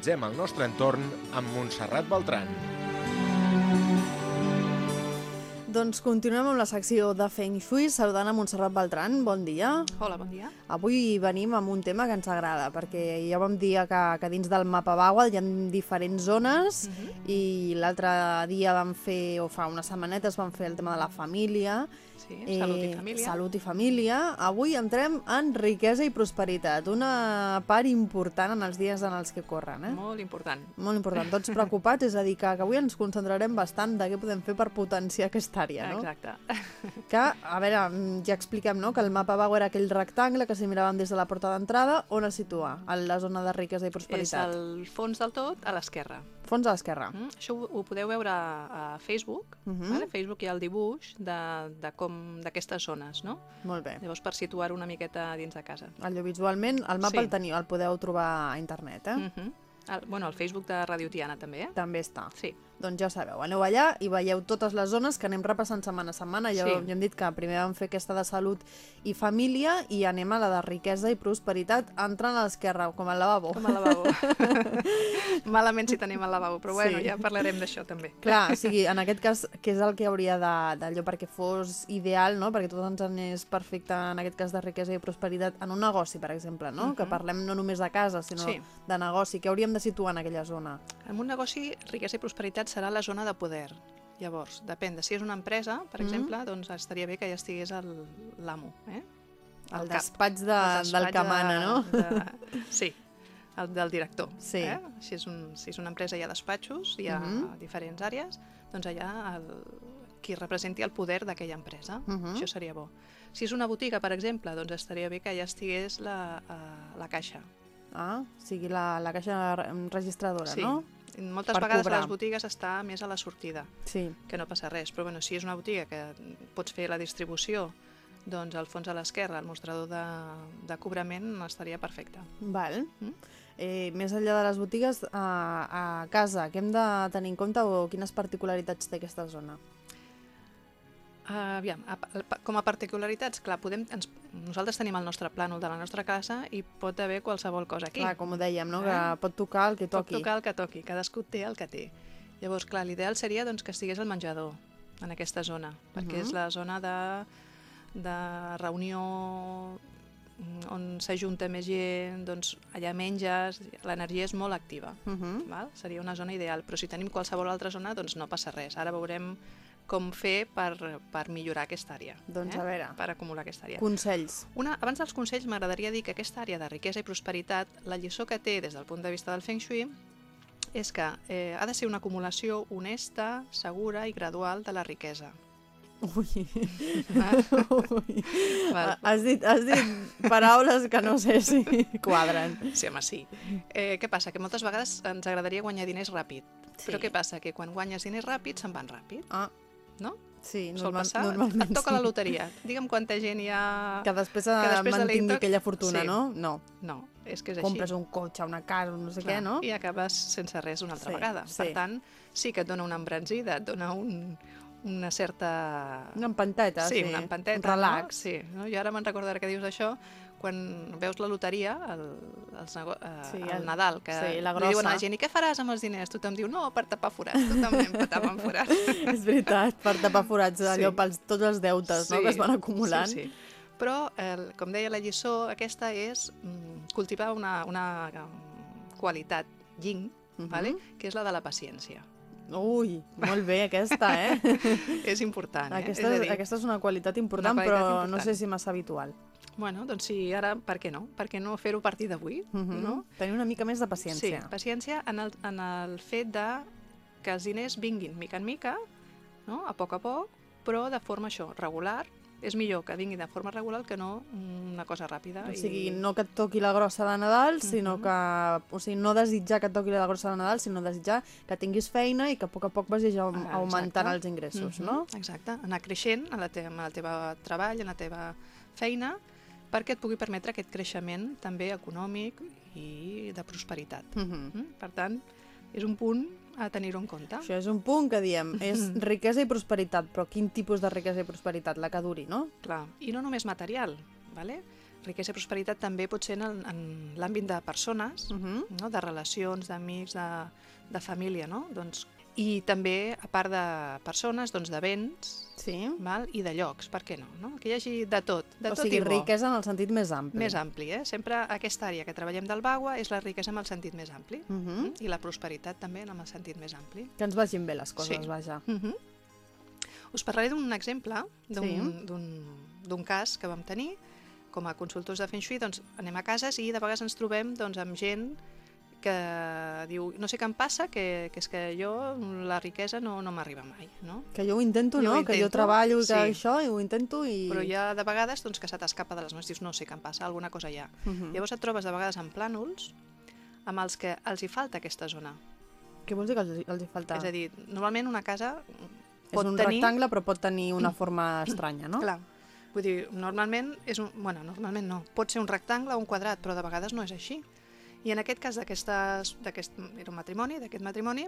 Humanitzem el nostre entorn amb Montserrat Beltran. Doncs continuem amb la secció de Feng Shui, saludant a Montserrat Beltran. Bon dia. Hola, bon dia. Avui venim amb un tema que ens agrada, perquè ja vam dir que, que dins del mapa Bagua hi ha diferents zones uh -huh. i l'altre dia vam fer, o fa unes setmanetes, vam fer el tema de la família. Sí, salut i família. Salut i família. Avui entrem en riquesa i prosperitat, una part important en els dies en els que corren. Eh? Molt important. Molt important. Tots preocupats, és a dir, que, que avui ens concentrarem bastant de què podem fer per potenciar aquesta àrea, no? Exacte. Que, a veure, ja expliquem, no?, que el mapa Bagua era aquell rectangle que si miràvem des de la porta d'entrada, on es situa? A la zona de riquesa i prosperitat. És el fons del tot a l'esquerra. Fons a l'esquerra. Mm? Això ho, ho podeu veure a Facebook. Uh Mhm. -huh. vale? A Facebook hi ha el dibuix de, de com d'aquestes zones, no? Molt bé. Llavors, per situar-ho una miqueta dins de casa. Allò visualment, el mapa Sí. el teniu, el podeu trobar a internet, eh? Mm -hmm. El, bueno, el Facebook de Radio Tiana també, eh? També està. Sí. Doncs ja sabeu, aneu allà i veieu totes les zones que anem repassant setmana a setmana. Ja, Sí. ja hem dit que primer vam fer aquesta de salut i família i anem a la de riquesa i prosperitat entrant a l'esquerra, com al lavabo. Com al lavabo. Malament si tenim el lavabo, però bueno, Sí. ja parlarem d'això també. Clar, o sigui, en aquest cas, què és el que hauria d'allò perquè fos ideal, no? perquè tot ens anés perfecte, en aquest cas de riquesa i prosperitat, en un negoci, per exemple, no? que parlem no només de casa, sinó Sí. de negoci. Què hauríem de situar en aquella zona? En un negoci, riquesa i prosperitat serà la zona de poder. Llavors, depèn de si és una empresa, per exemple, doncs estaria bé que ja estigués el- l'amo, eh? El, cap. despatx, de, El del despatx que mana, de- no? De, sí, el del director. Sí. Eh? Si, és un, si és una empresa hi ha despatxos, hi ha Mhm. diferents àrees, doncs allà el, qui representi el poder d'aquella empresa. Mhm. Això seria bo. Si és una botiga, per exemple, doncs estaria bé que ja estigués la, eh, la caixa. Ah, o sigui, la, la caixa re- registradora, Sí. no? Moltes Per vegades cobrar. les botigues està més a la sortida, Sí. que no passa res. Però bueno, si és una botiga que pots fer la distribució doncs al fons a l'esquerra, el mostrador de, de cobrament estaria perfecte. Val. Mm. Eh, més enllà de les botigues, a, a casa, què hem de tenir en compte o quines particularitats té aquesta zona? Uh, aviam, a, a, com a particularitats, clar, podem, ens, nosaltres tenim el nostre plànol de la nostra casa i pot haver qualsevol cosa aquí. Clar, com ho dèiem, no? que Eh? pot tocar el que Pot toqui. tocar el que toqui, cadascú té el que té. Llavors, clar, l'ideal seria doncs, que estigués el menjador en aquesta zona, perquè Mhm. és la zona de, de reunió on s'ajunta més gent, doncs allà menges, l'energia és molt activa. Uh -huh. Val? Seria una zona ideal, però si tenim qualsevol altra zona, doncs no passa res. Ara veurem com fer per, per millorar aquesta àrea. Doncs eh? a veure. Per acumular aquesta àrea. Consells. Una, abans dels consells, m'agradaria dir que aquesta àrea de riquesa i prosperitat, la lliçó que té des del punt de vista del Feng Shui és que eh, ha de ser una acumulació honesta, segura i gradual de la riquesa. Ui. Val? Ui. Val. Has, dit, has dit paraules que no sé si quadren. Sí, home, sí. Eh, què passa? Que moltes vegades ens agradaria guanyar diners ràpid. Sí. Però què passa? Que quan guanyes diners ràpid se'n van ràpid, Ah, no? sí, Sol normal, passar? normalment Et toca sí. la loteria. Digue'm quanta gent hi ha... Que després, que després de mantingui l'Intox- aquella fortuna, Sí. no? No. No, és que és així. Compres un cotxe, una casa, no sé Clar, què, no? I acabes sense res una altra Sí, vegada. sí. Per tant, sí que et dona una embranzida, et dona un, una certa... Una empanteta, sí. sí, una empanteta, Un relax. No? Sí, no? jo ara me'n recordo ara que dius això, quan veus la loteria, el, els nego... eh, Sí, el, el- Nadal, que sí, la li diuen a la gent, i què faràs amb els diners? Tothom diu, no, per tapar forats. Tothom anem tapant forats. És veritat, per tapar forats, allò, Sí. pels, tots els deutes no, que es van acumulant. Sí, sí. Però, el, com deia, la lliçó aquesta és mm, cultivar una, una mm, qualitat yin, Mhm. vale? que és la de la paciència. Ui, molt bé aquesta, eh? és important, eh? aquesta, és dir, aquesta és una qualitat important, Una qualitat però no important. sé si massa habitual. Bueno, doncs sí, ara, per què no? Per què no fer-ho a partir d'avui? Mhm. no? Tenir una mica més de Sí, paciència. paciència en el, en el fet de que els diners vinguin mica en mica, no? a poc a poc, però de forma això, regular. És millor que vingui de forma regular que no una cosa ràpida. O sigui, no que et toqui la grossa de Nadal, sinó Mhm. que... O sigui, no desitjar que et toqui la grossa de Nadal, sinó desitjar que tinguis feina i que a poc a poc vagis au- augmentant exacte. els ingressos, Mhm, no? Exacte, anar creixent en la, teva, en el teu treball, en la teva feina, perquè et pugui permetre aquest creixement també econòmic i de prosperitat. Mhm. Mm? Per tant, és un punt a tenir-ho en compte. Això és un punt que diem, és riquesa i prosperitat, però quin tipus de riquesa i prosperitat? La que duri, no? Clar. I no només material, ¿vale? riquesa i prosperitat també pot ser en, el- en l'àmbit de persones, Uh -huh. no? de relacions, d'amics, de, de família, no? Doncs, I també, a part de persones, doncs de béns Sí. val? i de llocs, per què no? no? Que hi hagi de tot, de o tot sigui, i bo. riquesa en el sentit més ampli. Més ampli, eh? Sempre aquesta àrea que treballem del Bagua és la riquesa amb el sentit més ampli. Uh -huh. I la prosperitat també amb el sentit més ampli. Que ens vagin bé les coses, Sí. vaja. Uh -huh. Us parlaré d'un exemple, d'un Sí. cas que vam tenir com a consultors de Feng Shui, doncs anem a cases i de vegades ens trobem doncs, amb gent que diu, no sé què em passa, que, que és que jo la riquesa no, no m'arriba mai, no? Que jo ho intento, Jo no? ho Que jo intento, treballo i que sí. això, i ho intento i... Però hi ha de vegades doncs, que se t'escapa de les mans, dius, no sé què em passa, alguna cosa hi ha. Uh -huh. Llavors et trobes de vegades en plànols amb els que els hi falta aquesta zona. Què vols dir que els, els hi falta? És a dir, normalment una casa és pot un tenir... rectangle però pot tenir una forma estranya, no? Clar. Vull dir, normalment és un... Bueno, normalment no. Pot ser un rectangle o un quadrat, però de vegades no és així. I en aquest cas d'aquest Era un matrimoni, d'aquest matrimoni,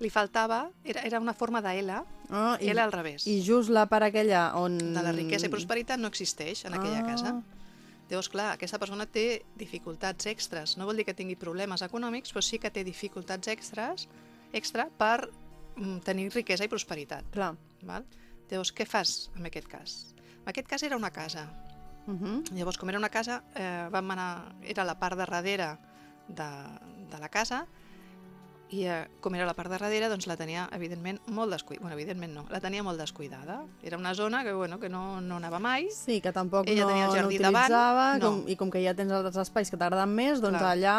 li faltava... Era, era una forma de L, Ah, i, L al revés. I just la part aquella on... De la riquesa i prosperitat no existeix en aquella Ah. casa. Llavors, clar, aquesta persona té dificultats extres. No vol dir que tingui problemes econòmics, però sí que té dificultats extres extra per mm, tenir riquesa i prosperitat. Clar. Val? Llavors, què fas en aquest cas? En aquest cas era una casa. Uh -huh. Llavors, com era una casa, eh, vam anar, era la part de darrere de, de la casa i eh, com era la part de darrere, doncs la tenia, evidentment, molt descuidada. Bueno, evidentment no, la tenia molt descuidada. Era una zona que, bueno, que no, no anava mai. Sí, que tampoc Ella no, tenia el no jardí davant, utilitzava, no. com, i com que ja tens altres espais que t'agraden més, doncs Clar. allà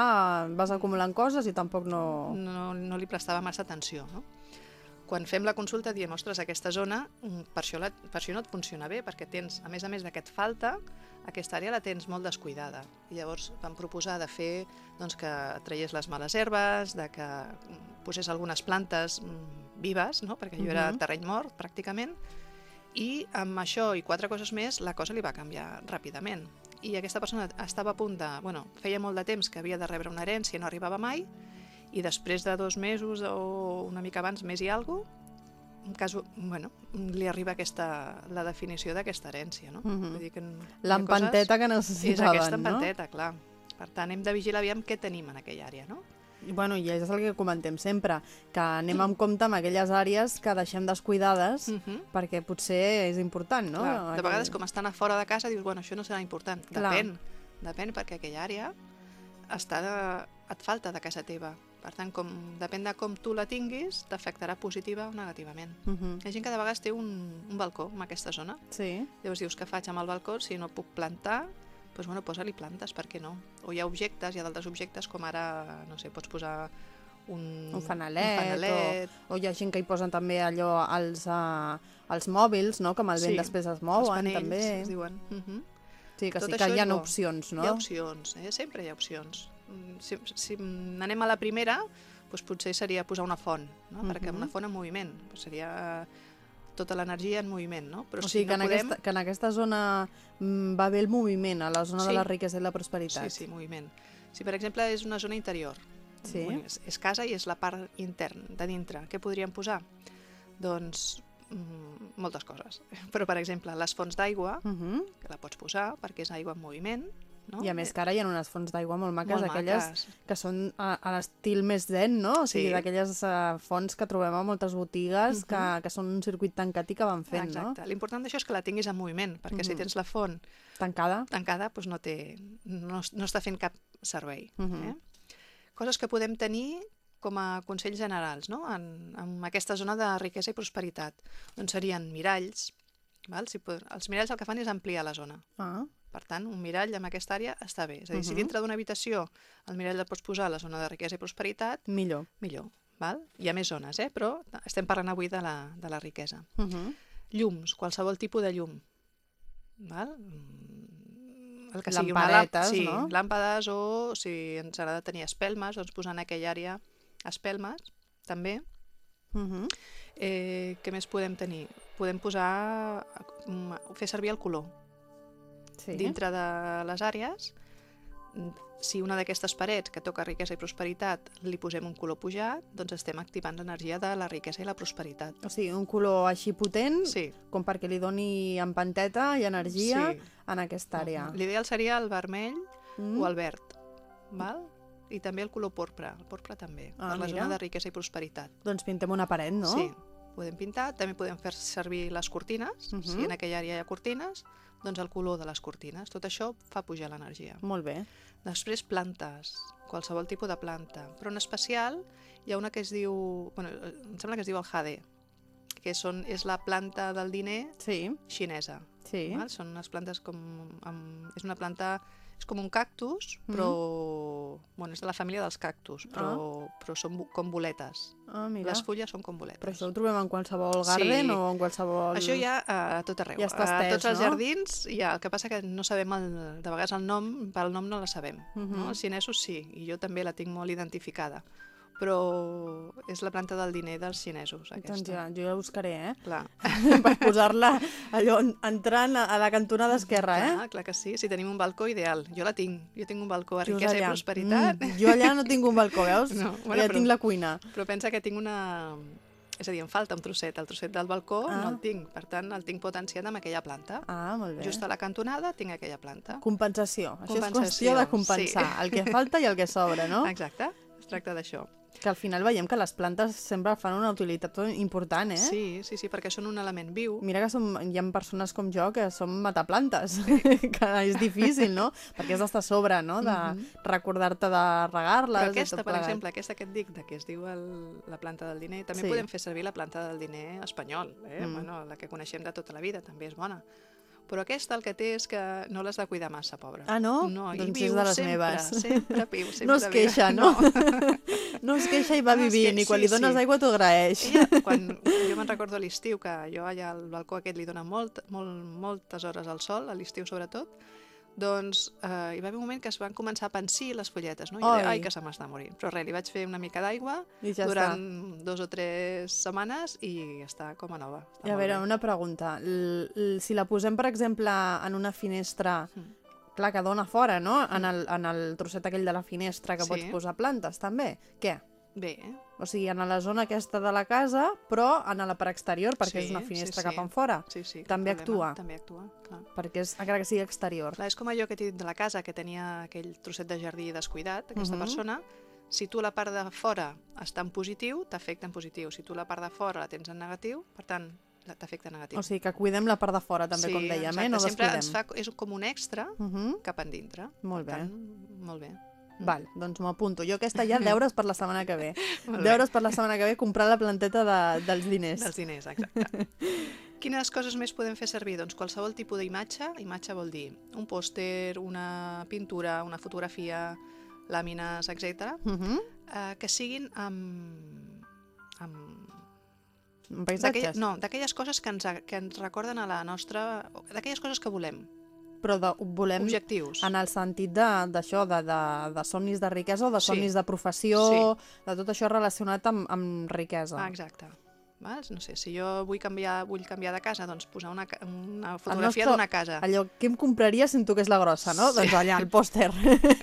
vas acumulant coses i tampoc no... no, no li prestava massa atenció. No? Quan fem la consulta diem, ostres, aquesta zona, mm, per això, la, per això no et funciona bé, perquè tens, a més a més de que et falta, aquesta àrea la tens molt descuidada. I llavors vam proposar de fer doncs, que traies les males herbes, de que mm, posés algunes plantes mm, vives, no? perquè allò era Mhm. terreny mort, pràcticament, i amb això i quatre coses més, la cosa li va canviar ràpidament. I aquesta persona estava a punt de... Bueno, feia molt de temps que havia de rebre una herència, no arribava mai, i després de dos mesos o una mica abans, més i alguna en cas, bueno, li arriba aquesta, la definició d'aquesta herència, no? Mhm. Vull dir que L'empanteta que coses- És necessitaven, aquesta no? empanteta, clar. Per tant, hem de vigilar aviam què tenim en aquella àrea, no? I, bueno, i és el que comentem sempre, que anem amb compte amb aquelles àrees que deixem descuidades Mm -hmm. perquè potser és important, no? Clar, de vegades, com estan a fora de casa, dius, bueno, això no serà important. Clar. Depèn, depèn, perquè aquella àrea està de... et falta de casa teva. Per tant, com, depèn de com tu la tinguis, t'afectarà positiva o negativament. Mhm. Hi ha gent que de vegades té un, un balcó en aquesta zona. Sí. Llavors dius, què faig amb el balcó? Si no puc plantar, doncs bueno, posa-li plantes, per què no? O hi ha objectes, hi ha d'altres objectes, com ara, no sé, pots posar un, Un fanalet, un fanalet O hi ha gent que hi posen també allò als, uh, als mòbils, no? Que amb el vent Sí, després es mouen, panells, també. es diuen. Uh -huh. Sí, que tot sí que hi ha bo. opcions, no? Hi ha opcions, eh? sempre hi ha opcions. Si, si anem a la primera, doncs potser seria posar una font, no? perquè Mhm. una font en moviment, doncs seria tota l'energia en moviment, no? Però o si sigui, que, no en podem... aquesta, que en aquesta zona mm, va bé el moviment, a la zona de Sí. la riquesa i la prosperitat. Sí, sí, moviment. Si, per exemple, és una zona interior, Sí. És, és casa i és la part intern, de dintre, què podríem posar? Doncs mm, moltes coses. Però, per exemple, les fonts d'aigua, Mhm. que la pots posar perquè és aigua en moviment, no? I a més que ara hi ha unes fonts d'aigua molt maques, Molt aquelles maques. que són a, a l'estil més zen, no? O sigui, Sí. d'aquelles uh, fonts que trobem a moltes botigues Mhm. que, que són un circuit tancat i que van fent, Exacte. L'important d'això és que la tinguis en moviment, perquè si Mhm. tens la font no? Tancada. tancada doncs no, té, no, no està fent cap servei. Mhm. eh? Coses que podem tenir com a consells generals no? en, en aquesta zona de riquesa i prosperitat. Doncs serien miralls. Val? Si, pod- els miralls el que fan és ampliar la zona. Ah, Per tant, un mirall en aquesta àrea està bé. És a dir, si Mhm. dintre d'una habitació el mirall el pots posar a la zona de riquesa i prosperitat, millor. millor. Val? Hi ha més zones, eh? però estem parlant avui de la, de la riquesa. Uh -huh. Llums, qualsevol tipus de llum. Val? Mm, El que sigui una Lampadetes, sí, no? làmpades o si ens agrada tenir espelmes, doncs posar en aquella àrea espelmes, també. Uh -huh. Eh, què més podem tenir? Podem posar, mm, fer servir el color Sí. dintre de les àrees mm, si una d'aquestes parets que toca riquesa i prosperitat li posem un color pujat, doncs estem activant l'energia de la riquesa i la prosperitat. O sigui, un color així potent, Sí. com perquè li doni empanteta i energia Sí. en aquesta àrea. L'ideal seria el vermell Mm. o el verd, val? I també el color porpra, el porpra també, Ah, per la mira. zona de riquesa i prosperitat. Doncs pintem una paret, no? Sí, podem pintar, també podem fer servir les cortines, Mhm. si en aquella àrea hi ha cortines, doncs el color de les cortines. Tot això fa pujar l'energia. Molt bé. Després plantes, qualsevol tipus de planta, però en especial hi ha una que es diu, bueno, em sembla que es diu el jade, que són, és la planta del diner Sí, xinesa. sí. Val? Són unes plantes com... Amb, és una planta... És com un cactus, Mhm. però... Bueno, és de la família dels cactus, però, però són com boletes. Ah, mira. Les fulles són com boletes. Però això ho trobem en qualsevol garden Sí. o en qualsevol... Això hi ha a tot arreu. Ja està a estès, tots els no? jardins hi ha. El que passa que no sabem, el, de vegades el nom, pel nom no la sabem. Mhm. no? Els xinesos sí, i jo també la tinc molt identificada. Però és la planta del diner dels xinesos, aquesta. Doncs ja, jo la buscaré, eh? Clar. per posar-la allò entrant a la cantonada esquerra, eh? Clar, clar que sí. Si tenim un balcó, ideal. Jo la tinc. Jo tinc un balcó a riquesa i allà, prosperitat. Mm, jo allà no tinc un balcó, veus? No, bueno, ja però- tinc la cuina. Però pensa que tinc una... És a dir, em falta un trosset. El trosset del balcó Ah. no el tinc. Per tant, el tinc potenciat amb aquella planta. Ah, molt bé. Just a la cantonada tinc aquella planta. Compensació. Això és qüestió de compensar sí. el que falta i el que sobra, no? Exacte. Es tracta d'això. Que al final veiem que les plantes sempre fan una utilitat important, eh? Sí, sí, sí, perquè són un element viu. Mira que som, hi ha persones com jo que som mataplantes, que és difícil, no? Perquè has d'estar a sobre, no? De recordar-te de regar-les Però aquesta, per exemple, aquesta que et dic, de que es diu el, la planta del diner, també Sí. podem fer servir la planta del diner espanyol, eh? Mm. bueno, la que coneixem de tota la vida, també és bona. Però aquesta el que té és que no l'has de cuidar massa, pobra. Ah, no? No, Doncs és viu de les sempre, meves. sempre viu, sempre No es viu. queixa, no? No es queixa i va No es vivint, que- i quan sí, li dones sí. aigua t'ho agraeix. Ella, quan, jo me'n recordo a l'estiu, que jo allà al balcó aquest li dona molt, molt, moltes hores al sol, a l'estiu sobretot, doncs eh, hi va haver un moment que es van començar a pensir les folletes, no? I jo deia, Ai. que se m'està morint. Però res, li vaig fer una mica d'aigua ja durant dos o tres setmanes i està com a nova. Està I a veure, bé. una pregunta. L l si la posem, per exemple, en una finestra, Mm. clar, que dona fora, no? En el, en el trosset aquell de la finestra que Sí. pots posar plantes, també. Què? Bé, eh? O sigui, en la zona aquesta de la casa, però en la per exterior, perquè Sí, és una sí, finestra sí. cap enfora. Sí, sí. També problema. actua. També actua, clar. Perquè és, encara que sigui exterior. Clar, és com allò que t'he dit de la casa, que tenia aquell trosset de jardí descuidat, aquesta Mhm. persona. Si tu la part de fora està en positiu, t'afecta en positiu. Si tu la part de fora la tens en negatiu, per tant, t'afecta en negatiu. O sigui, que cuidem la part de fora, també, sí, com dèiem, exacte. eh? No Sempre descuidem. ens fa, és com un extra Uh -huh. cap endintre. Molt bé. Tant, molt bé. Val, doncs m'ho apunto. Jo aquesta ja, deures per la setmana que ve. Deures per la setmana que ve, comprar la planteta de, dels diners. Dels diners, exacte. Quines coses més podem fer servir? Doncs qualsevol tipus d'imatge. Imatge vol dir un pòster, una pintura, una fotografia, làmines, etc. Uh -huh. eh, que siguin amb... amb Paisatges. no, d'aquelles coses que ens, que ens recorden a la nostra... d'aquelles coses que volem, Però de, volem objectius. en el sentit de- d'això, de, de, de somnis de riquesa o de Sí. somnis de professió, de tot això relacionat amb, amb riquesa. Ah, exacte. Val? No sé, si jo vull canviar, vull canviar de casa, doncs posar una, una fotografia d'una casa. Allò, què em compraria si em toqués la grossa, no? Sí. Doncs allà, el pòster.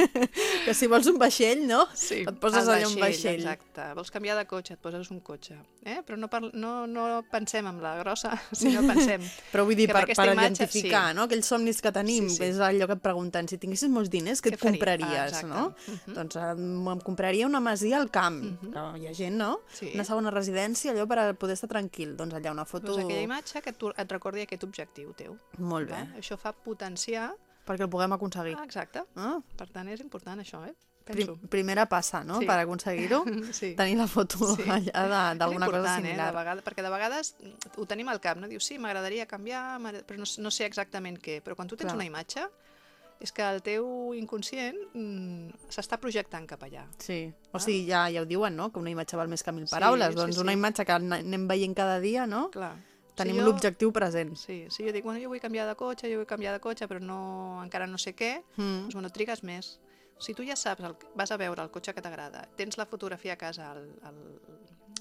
que si vols un vaixell, no? Sí, Et poses allà un vaixell. Exacte. Vols canviar de cotxe, et poses un cotxe. Eh? Però no, parl no, no pensem en la grossa, sinó pensem... Però vull dir, Que per, per imatge, identificar, sí. no? Aquells somnis que tenim, Sí, sí. que és allò que et pregunten, si tinguessis molts diners, què, Què et faria? compraries, Ah, exacte. no? Mhm. Doncs eh, em compraria una masia al camp, Mhm. que hi ha gent, no? Sí. Una segona residència, allò per a poder estar tranquil. Doncs allà una foto... Doncs aquella imatge que tu, et recordi aquest objectiu teu. Molt bé, Va? Això fa potenciar... perquè el puguem aconseguir. Ah, exacte. Ah, Per tant, és important això, eh? prim, Penso. primera passa, no?, Sí. per aconseguir-ho. Sí. Tenir la foto Sí. allà d'alguna cosa similar. Eh? De vegades, perquè de vegades ho tenim al cap, no? Dius, sí, m'agradaria canviar, però no, no sé exactament què. Però quan tu tens Clar. una imatge, és que el teu inconscient mm, s'està projectant cap allà. Sí, o Ah. sigui, ja, ja ho diuen, no?, que una imatge val més que mil Sí, paraules. sí, doncs sí. una imatge que an- anem veient cada dia, no?, Clar. tenim si jo- l'objectiu present. Sí, si jo dic, bueno, jo vull canviar de cotxe, jo vull canviar de cotxe, però no, encara no sé què, Mm. doncs, bueno, trigues més. Si tu ja saps, el, vas a veure el cotxe que t'agrada, tens la fotografia a casa, el, el,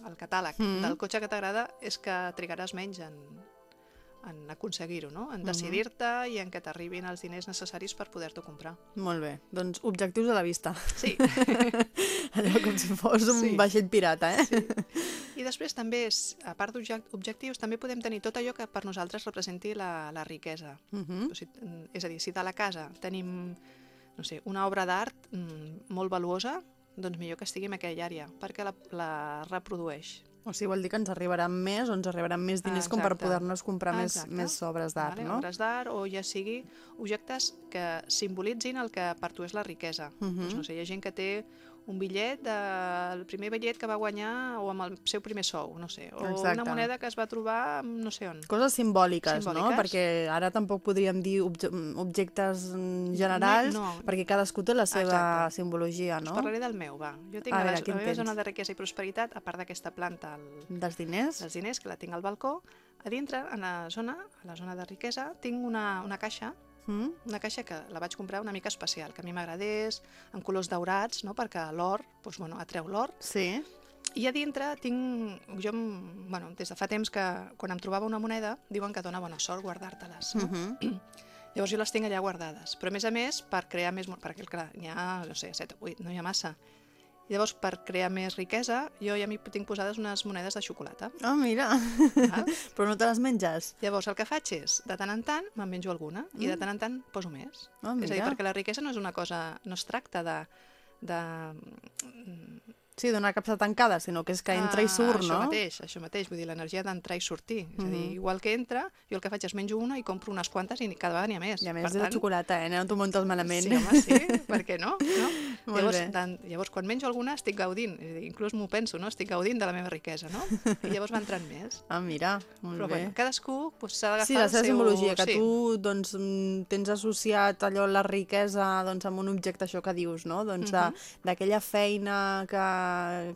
el catàleg Mm. del cotxe que t'agrada, és que trigaràs menys en, en aconseguir-ho, no? en Mhm. decidir-te i en que t'arribin els diners necessaris per poder-t'ho comprar. Molt bé, doncs objectius a la vista. Sí. Allò com si fos un Sí. vaixell pirata, eh? Sí. I després també, és, a part d'objectius, també podem tenir tot allò que per nosaltres representi la, la riquesa. Uh -huh. O sigui, mm, és a dir, si de la casa tenim no sé, una obra d'art mm, molt valuosa, doncs millor que estigui en aquella àrea, perquè la, la reprodueix. O sigui, vol dir que ens arribaran més o ens arribaran més diners com per poder-nos comprar més, Exacte. més obres d'art, vale? no? Obres d'art o ja sigui objectes que simbolitzin el que per tu és la riquesa. Mhm. doncs, no sé, hi ha gent que té un bitllet del primer bitllet que va guanyar o amb el seu primer sou, no sé, o Exacte. una moneda que es va trobar no sé on. Coses simbòliques, no? Simbòliques. Perquè ara tampoc podríem dir obje objectes generals, No, no. perquè cadascú té la seva Exacte. simbologia, Us no? parlaré del meu, va. Jo tinc A veure, la, la meva zona de riquesa i prosperitat, a part d'aquesta planta, el, Dels diners? dels diners, que la tinc al balcó, a dintre, en la zona, a la zona de riquesa, tinc una, una caixa Mm? una caixa que la vaig comprar una mica especial, que a mi m'agradés, en colors daurats, no? perquè l'or doncs, bueno, atreu l'or. Sí. I a dintre tinc... Jo, bueno, des de fa temps que quan em trobava una moneda, diuen que dona bona sort guardar-te-les. No? Uh -huh. Llavors jo les tinc allà guardades. Però a més a més, per crear més... Perquè, clar, n'hi ha, no sé, 7 o 8, no hi ha massa. Llavors, per crear més riquesa, jo ja m'hi tinc posades unes monedes de xocolata. Oh, mira. Val? Però no te les menges? Llavors, el que faig és, de tant en tant, me'n menjo alguna, i de tant en tant poso més. Oh, És a dir, mira. perquè la riquesa no és una cosa... No es tracta de... de Sí, d'una capsa tancada, sinó que és que entra i Ah, surt, això no? mateix, això mateix, vull dir, l'energia d'entrar i sortir. És a dir, Mhm. igual que entra, jo el que faig és menjo una i compro unes quantes i cada vegada n'hi ha més. I a més Per de tant, xocolata, eh? No t'ho muntes malament. Sí, home, sí, per què no? no? Llavors, tant, llavors, quan menjo alguna estic gaudint, és a dir, inclús m'ho penso, no? estic gaudint de la meva riquesa, no? I llavors va entrant més. Ah, mira, molt Però bé. bueno, cadascú doncs, s'ha d'agafar Sí, la seva seu... simbologia, que sí. tu doncs, mm, tens associat allò, la riquesa, doncs, amb un objecte, això que dius, no? Doncs de- Mhm. d'aquella feina que,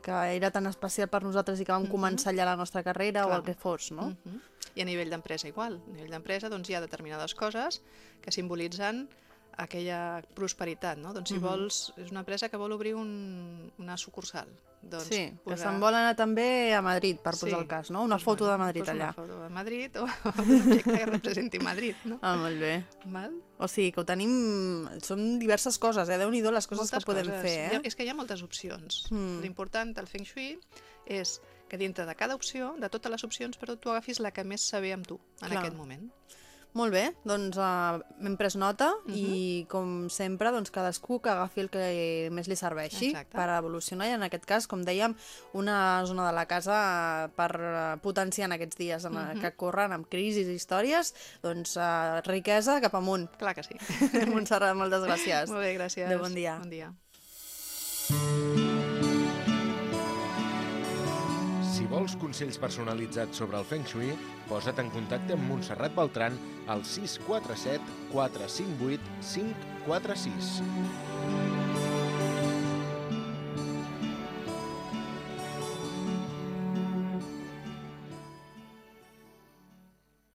que era tan especial per nosaltres i que vam Mhm. començar allà la nostra carrera o Clar. el que fos, no? Mhm. I a nivell d'empresa igual. A nivell d'empresa doncs, hi ha determinades coses que simbolitzen aquella prosperitat, no? Doncs si Mhm. vols, és una empresa que vol obrir un, una sucursal. Doncs sí, que posar- se'n vol anar també a Madrid, per Sí, posar el cas, no? Una doncs, foto bueno, de Madrid allà. Una foto de Madrid o un objecte que representi Madrid, no? Ah, molt bé. Val? O sigui, que ho tenim... Són diverses coses, eh? Déu-n'hi-do les coses Moltes que podem coses. fer, Hi ha- eh? És que hi ha moltes opcions. Mm. L'important del Feng Shui és que dintre de cada opció, de totes les opcions, però tu agafis la que més saber amb tu en Clar. aquest moment. Molt bé, doncs uh, hem pres nota Mhm. i com sempre doncs, cadascú que agafi el que més li serveixi Exacte. per evolucionar i en aquest cas, com dèiem, una zona de la casa eh, per eh, potenciar en aquests dies en, Mhm. que corren amb crisis i històries, doncs uh, riquesa cap amunt. Clar que sí. Montserrat, moltes gràcies. Molt bé, gràcies. Adéu, bon dia. Bon dia. Vols consells personalitzats sobre el Feng Shui, posa't en contacte amb Montserrat Beltran al 647 458 546.